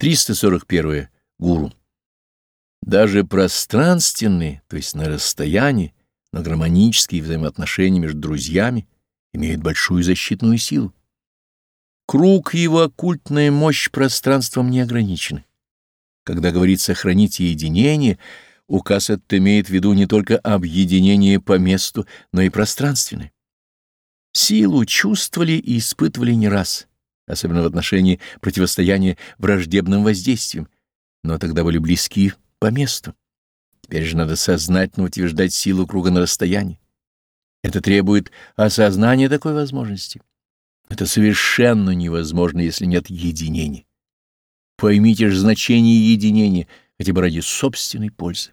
341. Гуру. Даже пространственные, то есть на расстоянии, но гармонические взаимоотношения между друзьями имеют большую защитную силу. Круг его оккультная мощь пространством не ограничена. Когда говорится «храните единение», указ этот имеет в виду не только объединение по месту, но и пространственное. Силу чувствовали и испытывали не раз, особенно в отношении противостояния враждебным воздействиям, но тогда были близки по месту. Теперь же надо сознательно утверждать силу круга на расстоянии. Это требует осознания такой возможности. Это совершенно невозможно, если нет единения. Поймите же значение единения, хотя бы ради собственной пользы.